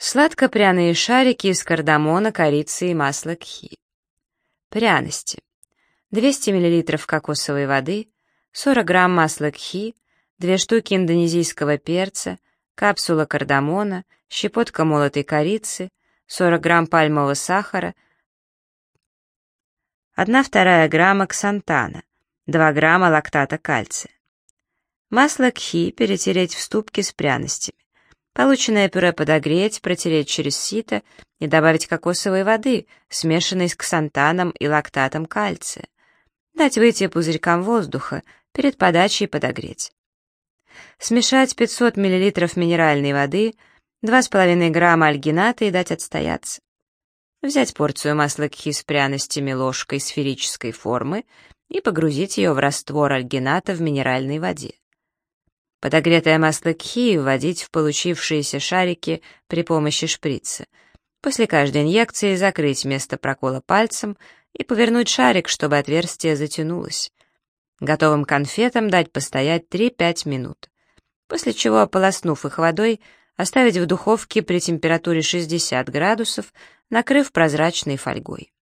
Сладко-пряные шарики из кардамона, корицы и масла кхи. Пряности. 200 мл кокосовой воды, 40 грамм масла кхи, 2 штуки индонезийского перца, капсула кардамона, щепотка молотой корицы, 40 грамм пальмового сахара, 1-2 грамма ксантана, 2 грамма лактата кальция. Масло кхи перетереть в ступке с пряностями. Полученное пюре подогреть, протереть через сито и добавить кокосовой воды, смешанной с ксантаном и лактатом кальция. Дать выйти пузырькам воздуха, перед подачей подогреть. Смешать 500 мл минеральной воды, 2,5 грамма альгината и дать отстояться. Взять порцию масла кхи с пряностями ложкой сферической формы и погрузить ее в раствор альгината в минеральной воде. Подогретое масло кхи вводить в получившиеся шарики при помощи шприца. После каждой инъекции закрыть место прокола пальцем и повернуть шарик, чтобы отверстие затянулось. Готовым конфетам дать постоять 3-5 минут. После чего, ополоснув их водой, оставить в духовке при температуре 60 градусов, накрыв прозрачной фольгой.